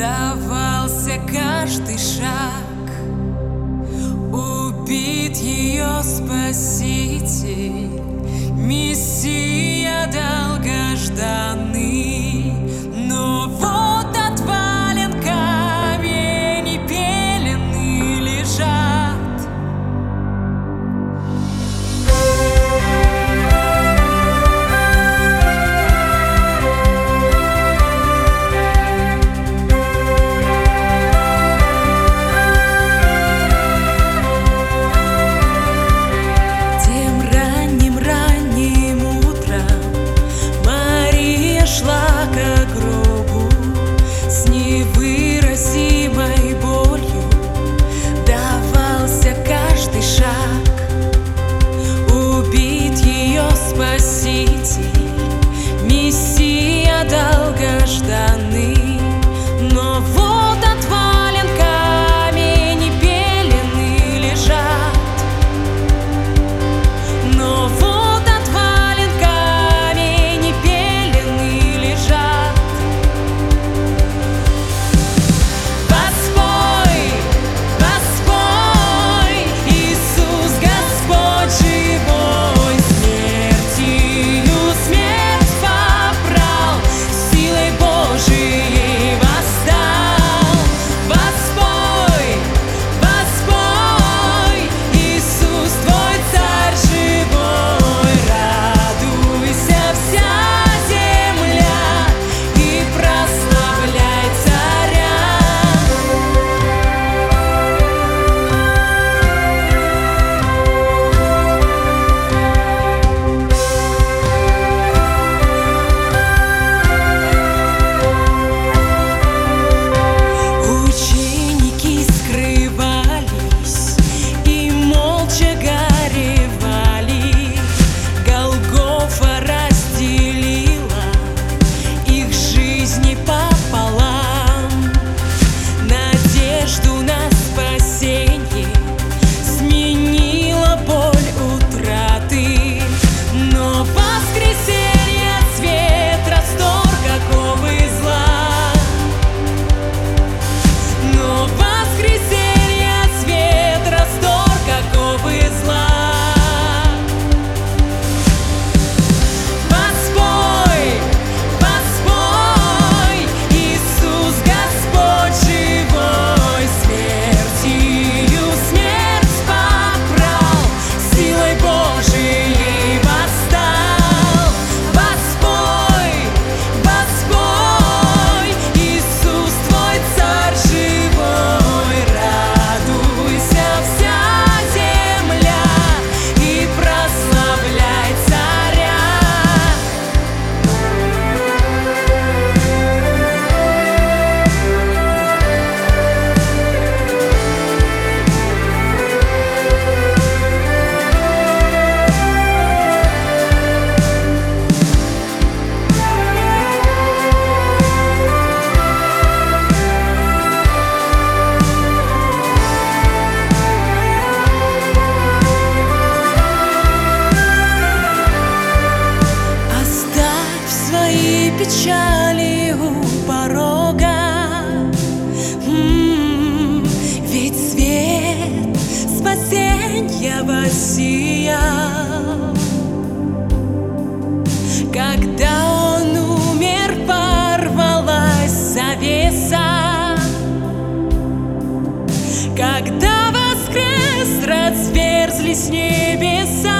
давался каждый шаг Убит ее спаситель Мессия долгожданная. Воссиял Когда он умер, порвалась завеса. Когда воскрес, разверзлись небеса